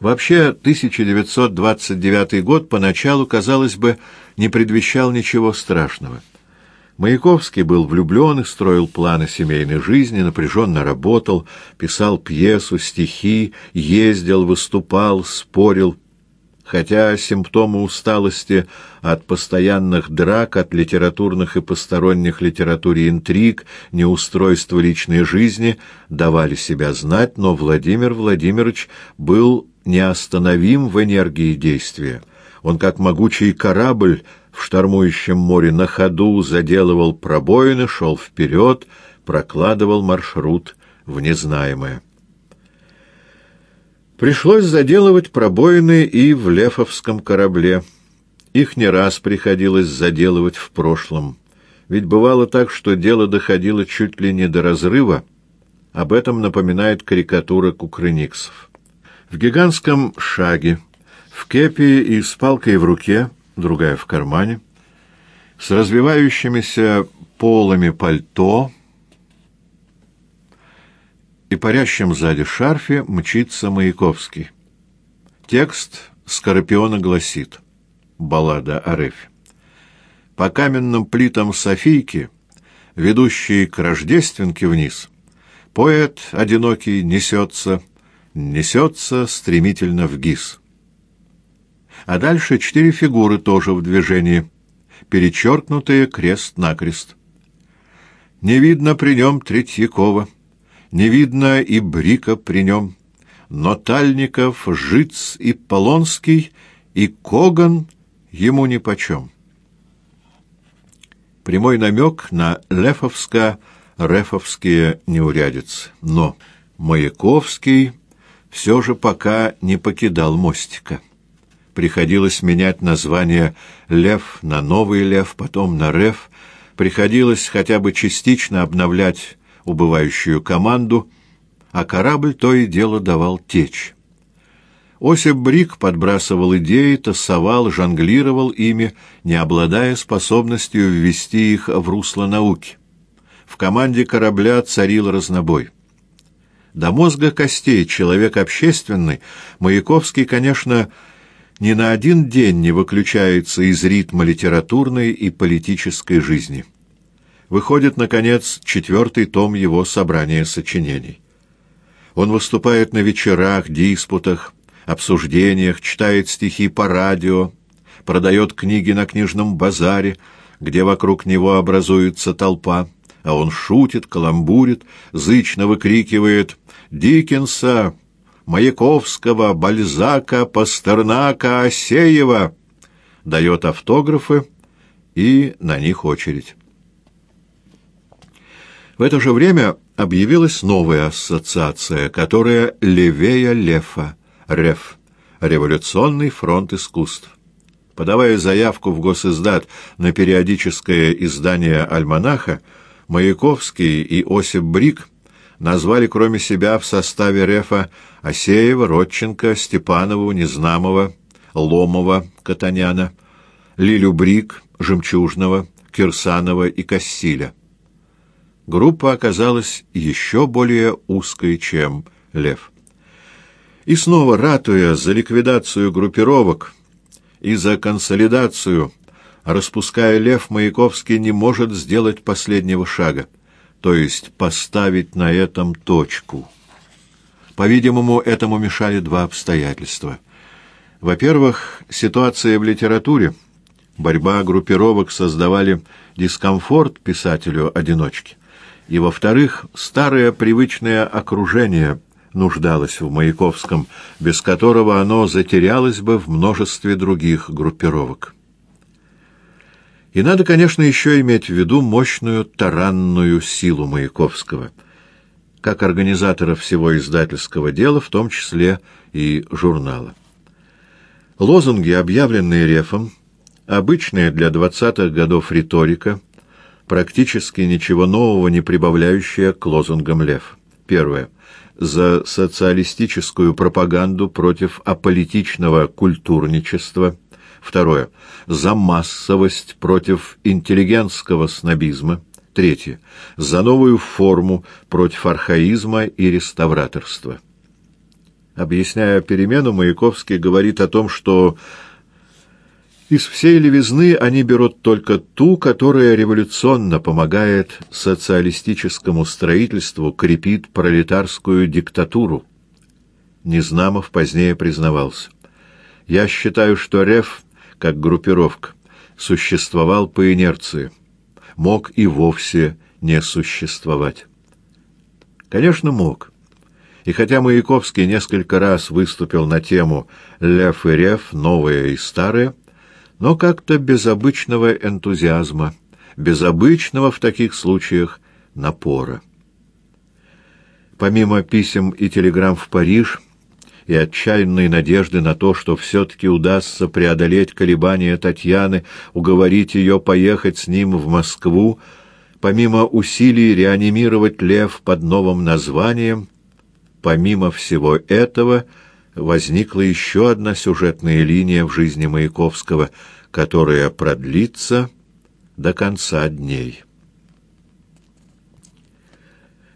Вообще, 1929 год поначалу, казалось бы, не предвещал ничего страшного. Маяковский был влюблен и строил планы семейной жизни, напряженно работал, писал пьесу, стихи, ездил, выступал, спорил. Хотя симптомы усталости от постоянных драк, от литературных и посторонних литературе интриг, неустройства личной жизни давали себя знать, но Владимир Владимирович был неостановим в энергии действия. Он, как могучий корабль, в штормующем море на ходу заделывал пробоины, шел вперед, прокладывал маршрут в незнаемое. Пришлось заделывать пробоины и в Лефовском корабле. Их не раз приходилось заделывать в прошлом. Ведь бывало так, что дело доходило чуть ли не до разрыва. Об этом напоминает карикатура кукрыниксов. В гигантском шаге, в кепи и с палкой в руке — другая в кармане, с развивающимися полами пальто и парящим сзади шарфе мчится Маяковский. Текст Скорпиона гласит «Баллада о Рефе». По каменным плитам Софийки, ведущей к Рождественке вниз, поэт одинокий несется, несется стремительно в ГИС а дальше четыре фигуры тоже в движении, перечеркнутые крест-накрест. Не видно при нем Третьякова, не видно и Брика при нем, но Тальников, Жиц и Полонский и Коган ему нипочем. Прямой намек на лефовско-рефовские неурядицы. Но Маяковский все же пока не покидал мостика приходилось менять название «Лев» на «Новый Лев», потом на «Рев», приходилось хотя бы частично обновлять убывающую команду, а корабль то и дело давал течь. Осип Брик подбрасывал идеи, тасовал, жонглировал ими, не обладая способностью ввести их в русло науки. В команде корабля царил разнобой. До мозга костей человек общественный, Маяковский, конечно, ни на один день не выключается из ритма литературной и политической жизни. Выходит, наконец, четвертый том его собрания сочинений. Он выступает на вечерах, диспутах, обсуждениях, читает стихи по радио, продает книги на книжном базаре, где вокруг него образуется толпа, а он шутит, каламбурит, зычно выкрикивает «Диккенса! Маяковского, Бальзака, Пастернака, Осеева, дает автографы, и на них очередь. В это же время объявилась новая ассоциация, которая «Левея Лефа», РЕФ, Революционный фронт искусств. Подавая заявку в госиздат на периодическое издание «Альманаха», Маяковский и Осип Брик назвали кроме себя в составе РЕФа Осеева, Родченко, Степанову, Незнамова, Ломова, Катаняна, Лилю Брик, Жемчужного, Кирсанова и Кассиля. Группа оказалась еще более узкой, чем Лев. И снова, ратуя за ликвидацию группировок и за консолидацию, распуская Лев, Маяковский не может сделать последнего шага то есть поставить на этом точку. По-видимому, этому мешали два обстоятельства. Во-первых, ситуация в литературе, борьба группировок создавали дискомфорт писателю-одиночке. И, во-вторых, старое привычное окружение нуждалось в Маяковском, без которого оно затерялось бы в множестве других группировок. И надо, конечно, еще иметь в виду мощную таранную силу Маяковского, как организатора всего издательского дела, в том числе и журнала. Лозунги, объявленные Рефом, обычная для двадцатых годов риторика, практически ничего нового не прибавляющая к лозунгам Лев. Первое. За социалистическую пропаганду против аполитичного культурничества – Второе. За массовость против интеллигентского снобизма. Третье. За новую форму против архаизма и реставраторства. Объясняя перемену, Маяковский говорит о том, что из всей левизны они берут только ту, которая революционно помогает социалистическому строительству, крепит пролетарскую диктатуру. Незнамов позднее признавался. «Я считаю, что РЕФ, как группировка, существовал по инерции, мог и вовсе не существовать». Конечно, мог. И хотя Маяковский несколько раз выступил на тему «Лев и Рев. Новое и старое», но как-то без обычного энтузиазма, без обычного в таких случаях напора. Помимо писем и телеграмм в Париж и отчаянной надежды на то, что все-таки удастся преодолеть колебания Татьяны, уговорить ее поехать с ним в Москву, помимо усилий реанимировать лев под новым названием, помимо всего этого возникла еще одна сюжетная линия в жизни Маяковского, которая продлится до конца дней.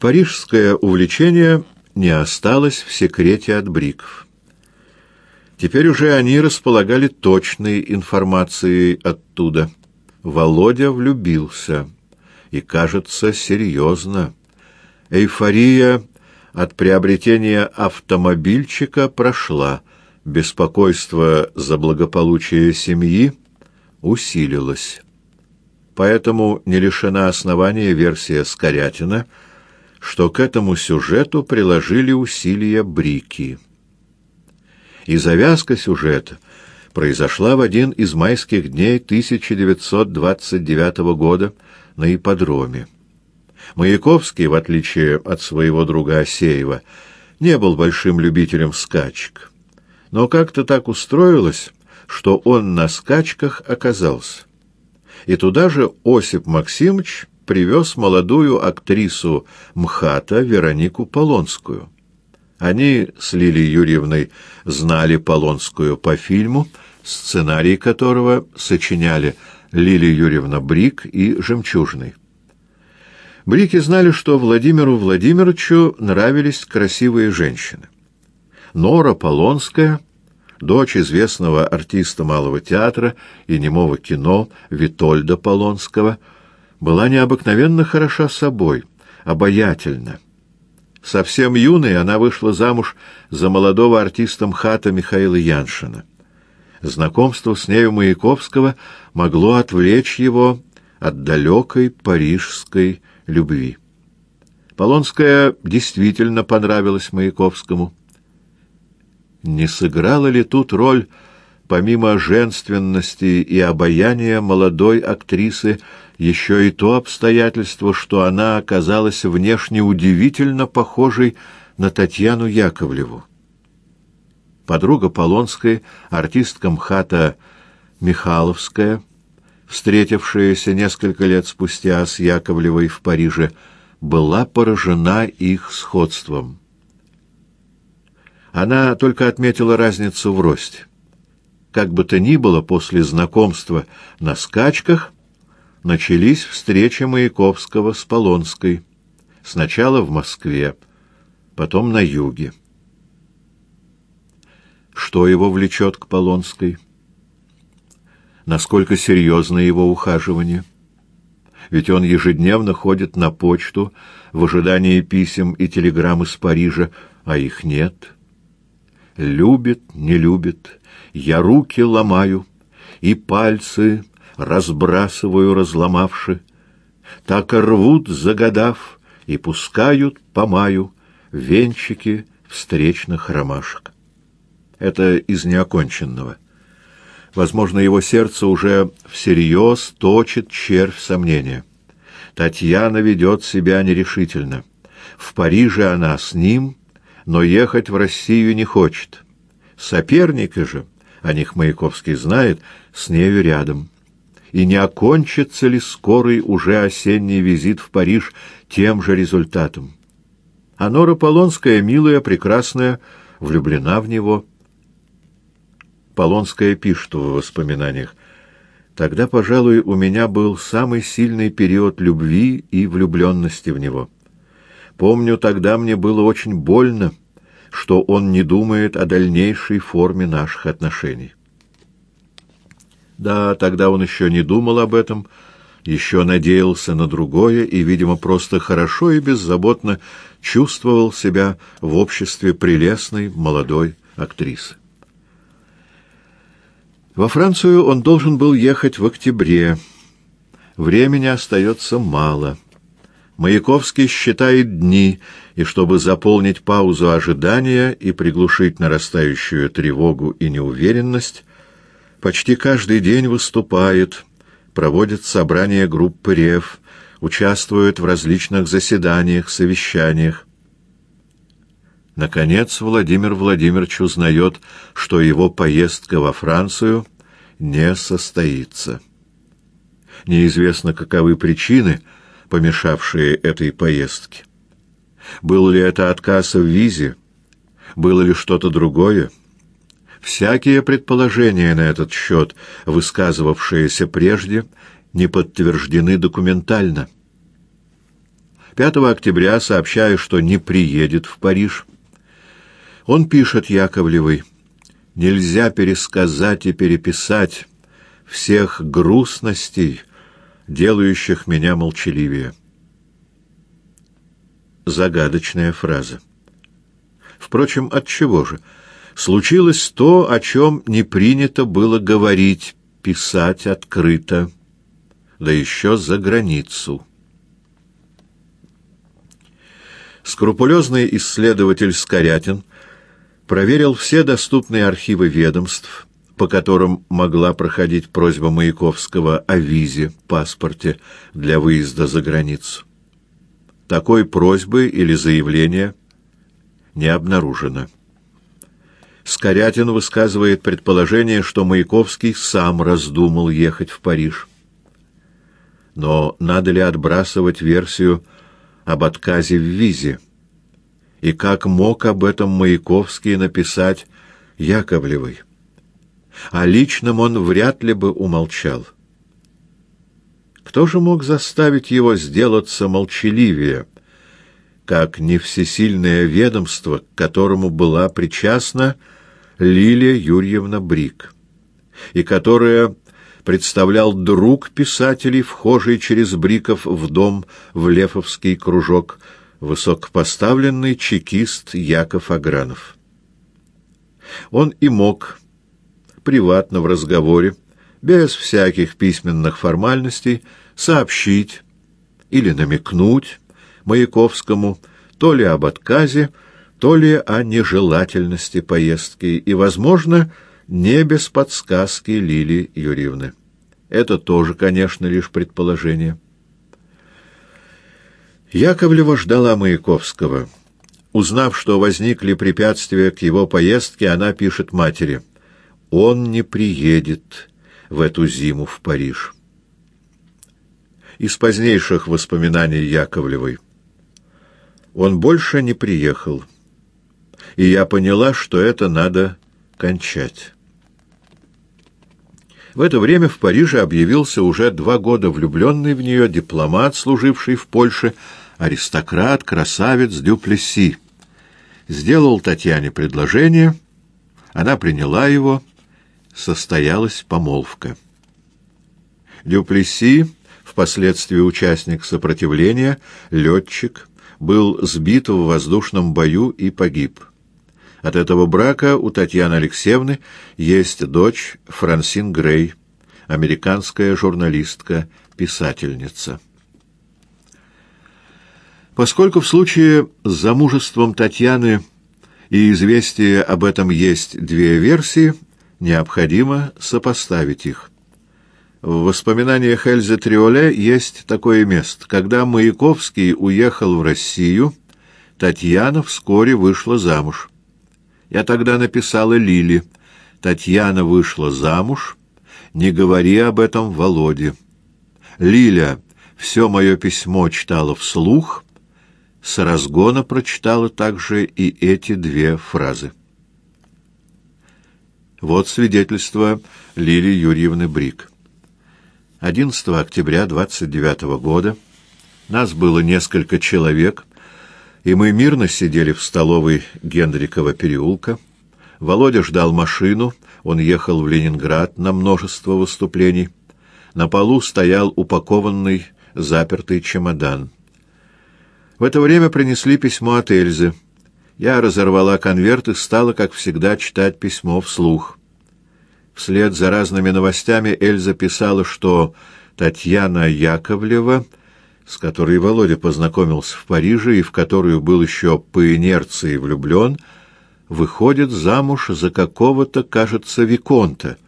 Парижское увлечение не осталось в секрете от Бриков. Теперь уже они располагали точной информацией оттуда. Володя влюбился. И, кажется, серьезно. Эйфория от приобретения автомобильчика прошла, беспокойство за благополучие семьи усилилось. Поэтому не лишена основания версия Скорятина, что к этому сюжету приложили усилия Брики. И завязка сюжета произошла в один из майских дней 1929 года на ипподроме. Маяковский, в отличие от своего друга Осеева, не был большим любителем скачек. Но как-то так устроилось, что он на скачках оказался. И туда же Осип Максимович привез молодую актрису МХАТа Веронику Полонскую. Они с Лилией Юрьевной знали Полонскую по фильму, сценарий которого сочиняли Лилия Юрьевна Брик и Жемчужный. Брики знали, что Владимиру Владимировичу нравились красивые женщины. Нора Полонская, дочь известного артиста малого театра и немого кино Витольда Полонского, была необыкновенно хороша собой, обаятельна. Совсем юной она вышла замуж за молодого артиста МХАТа Михаила Яншина. Знакомство с нею Маяковского могло отвлечь его от далекой парижской любви. Полонская действительно понравилась Маяковскому. Не сыграла ли тут роль, помимо женственности и обаяния молодой актрисы, еще и то обстоятельство, что она оказалась внешне удивительно похожей на Татьяну Яковлеву? Подруга Полонской, артистка МХАТа Михайловская, встретившаяся несколько лет спустя с Яковлевой в Париже, была поражена их сходством. Она только отметила разницу в росте. Как бы то ни было, после знакомства на скачках начались встречи Маяковского с Полонской. Сначала в Москве, потом на юге. Что его влечет к Полонской? насколько серьезно его ухаживание. Ведь он ежедневно ходит на почту в ожидании писем и телеграмм из Парижа, а их нет. Любит, не любит, я руки ломаю и пальцы разбрасываю, разломавши. Так рвут, загадав, и пускают по маю венчики встречных ромашек. Это из неоконченного. Возможно, его сердце уже всерьез точит червь сомнения. Татьяна ведет себя нерешительно. В Париже она с ним, но ехать в Россию не хочет. Соперники же, о них Маяковский знает, с нею рядом. И не окончится ли скорый уже осенний визит в Париж тем же результатом? А Нора Полонская, милая, прекрасная, влюблена в него – Полонская пишет в воспоминаниях. Тогда, пожалуй, у меня был самый сильный период любви и влюбленности в него. Помню, тогда мне было очень больно, что он не думает о дальнейшей форме наших отношений. Да, тогда он еще не думал об этом, еще надеялся на другое и, видимо, просто хорошо и беззаботно чувствовал себя в обществе прелестной молодой актрисы. Во Францию он должен был ехать в октябре. Времени остается мало. Маяковский считает дни, и чтобы заполнить паузу ожидания и приглушить нарастающую тревогу и неуверенность, почти каждый день выступает, проводит собрания группы РЕВ, участвует в различных заседаниях, совещаниях. Наконец Владимир Владимирович узнает, что его поездка во Францию не состоится. Неизвестно, каковы причины, помешавшие этой поездке. Был ли это отказ в визе? Было ли что-то другое? Всякие предположения на этот счет, высказывавшиеся прежде, не подтверждены документально. 5 октября, сообщая, что не приедет в Париж, он пишет Яковлевой, «Нельзя пересказать и переписать всех грустностей, делающих меня молчаливее». Загадочная фраза. Впрочем, от чего же? Случилось то, о чем не принято было говорить, писать открыто, да еще за границу. Скрупулезный исследователь Скорятин проверил все доступные архивы ведомств, по которым могла проходить просьба Маяковского о визе, паспорте для выезда за границу. Такой просьбы или заявления не обнаружено. Скорятин высказывает предположение, что Маяковский сам раздумал ехать в Париж. Но надо ли отбрасывать версию об отказе в визе? и как мог об этом Маяковский написать Яковлевой. О личном он вряд ли бы умолчал. Кто же мог заставить его сделаться молчаливее, как не всесильное ведомство, к которому была причастна Лилия Юрьевна Брик, и которое представлял друг писателей, вхожий через Бриков в дом в Лефовский кружок, высокопоставленный чекист Яков Агранов. Он и мог приватно в разговоре, без всяких письменных формальностей, сообщить или намекнуть Маяковскому то ли об отказе, то ли о нежелательности поездки и, возможно, не без подсказки Лили Юрьевны. Это тоже, конечно, лишь предположение. Яковлева ждала Маяковского. Узнав, что возникли препятствия к его поездке, она пишет матери. «Он не приедет в эту зиму в Париж». Из позднейших воспоминаний Яковлевой. Он больше не приехал, и я поняла, что это надо кончать. В это время в Париже объявился уже два года влюбленный в нее дипломат, служивший в Польше, аристократ, красавец Дюплесси. Сделал Татьяне предложение, она приняла его, состоялась помолвка. Дюплесси, впоследствии участник сопротивления, летчик, был сбит в воздушном бою и погиб. От этого брака у Татьяны Алексеевны есть дочь Франсин Грей, американская журналистка, писательница. Поскольку в случае с замужеством Татьяны и известие об этом есть две версии, необходимо сопоставить их. В воспоминаниях Эльзы Триоле есть такое место. Когда Маяковский уехал в Россию, Татьяна вскоре вышла замуж. Я тогда написала Лили. Татьяна вышла замуж. Не говори об этом Володе. Лиля все мое письмо читала вслух — с разгона прочитала также и эти две фразы. Вот свидетельство Лилии Юрьевны Брик. 11 октября 29 года нас было несколько человек, И мы мирно сидели в столовой Гендрикова переулка. Володя ждал машину, он ехал в Ленинград на множество выступлений. На полу стоял упакованный, запертый чемодан. В это время принесли письмо от Эльзы. Я разорвала конверт и стала, как всегда, читать письмо вслух. Вслед за разными новостями Эльза писала, что Татьяна Яковлева, с которой Володя познакомился в Париже и в которую был еще по инерции влюблен, выходит замуж за какого-то, кажется, Виконта,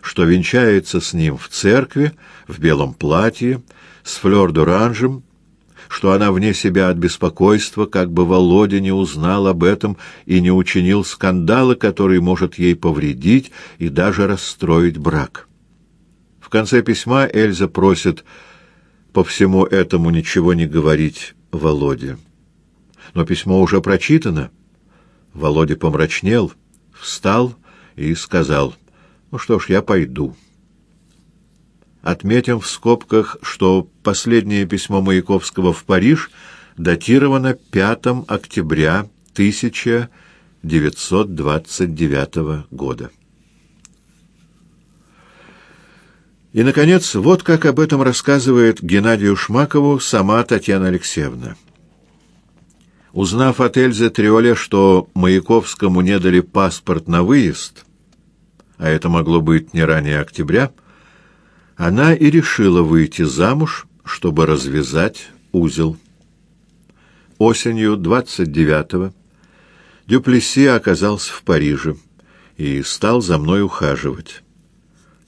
что венчается с ним в церкви, в белом платье, с флёр-д'оранжем, что она вне себя от беспокойства, как бы Володя не узнал об этом и не учинил скандала, который может ей повредить и даже расстроить брак. В конце письма Эльза просит по всему этому ничего не говорить Володе. Но письмо уже прочитано. Володя помрачнел, встал и сказал, «Ну что ж, я пойду». Отметим в скобках, что последнее письмо Маяковского в Париж датировано 5 октября 1929 года. И, наконец, вот как об этом рассказывает Геннадию Шмакову сама Татьяна Алексеевна. Узнав от Эльзы Триоле, что Маяковскому не дали паспорт на выезд, а это могло быть не ранее октября, она и решила выйти замуж, чтобы развязать узел. Осенью 29-го Дюплесси оказался в Париже и стал за мной ухаживать.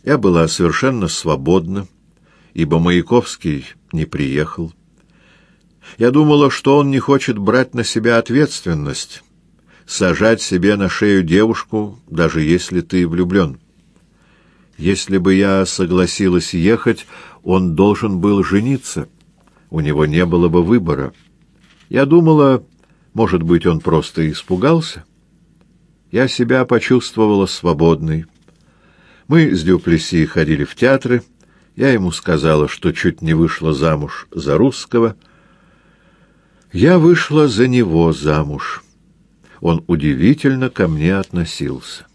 Я была совершенно свободна, ибо Маяковский не приехал. Я думала, что он не хочет брать на себя ответственность, сажать себе на шею девушку, даже если ты влюблен. Если бы я согласилась ехать, он должен был жениться. У него не было бы выбора. Я думала, может быть, он просто испугался. Я себя почувствовала свободной. Мы с Дюплеси ходили в театры. Я ему сказала, что чуть не вышла замуж за русского. Я вышла за него замуж. Он удивительно ко мне относился.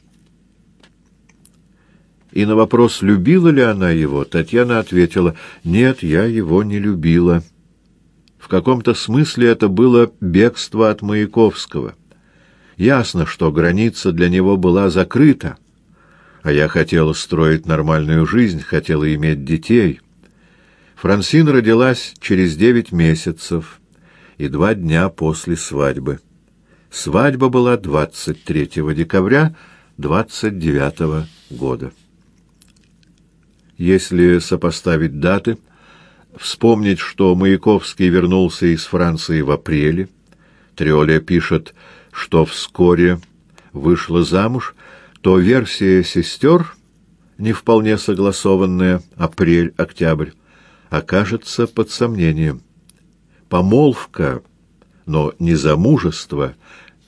И на вопрос, любила ли она его, Татьяна ответила, «Нет, я его не любила». В каком-то смысле это было бегство от Маяковского. Ясно, что граница для него была закрыта, а я хотела строить нормальную жизнь, хотела иметь детей. Франсин родилась через девять месяцев и два дня после свадьбы. Свадьба была 23 декабря 29 года. Если сопоставить даты, вспомнить, что Маяковский вернулся из Франции в апреле, Триоле пишет, что вскоре вышла замуж, то версия сестер, не вполне согласованная, апрель-октябрь, окажется под сомнением. Помолвка, но не замужество,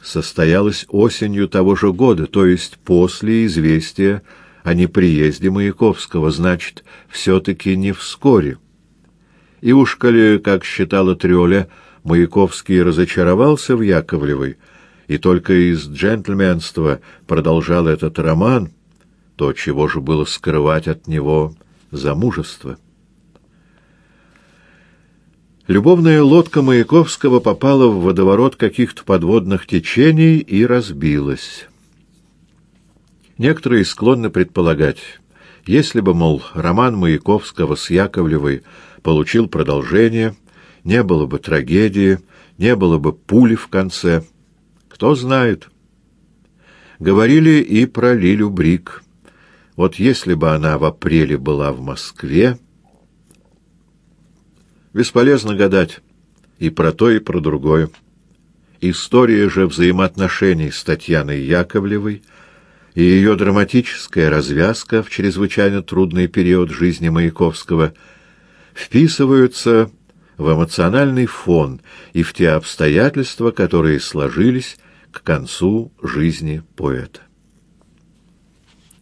состоялась осенью того же года, то есть после известия о неприезде Маяковского, значит, все-таки не вскоре. И уж коли, как считала Трёля, Маяковский разочаровался в Яковлевой и только из джентльменства продолжал этот роман, то чего же было скрывать от него замужество? Любовная лодка Маяковского попала в водоворот каких-то подводных течений и разбилась. Некоторые склонны предполагать, если бы, мол, роман Маяковского с Яковлевой получил продолжение, не было бы трагедии, не было бы пули в конце. Кто знает. Говорили и про Лилю Брик. Вот если бы она в апреле была в Москве... Бесполезно гадать и про то, и про другое. История же взаимоотношений с Татьяной Яковлевой — и ее драматическая развязка в чрезвычайно трудный период жизни Маяковского вписываются в эмоциональный фон и в те обстоятельства, которые сложились к концу жизни поэта.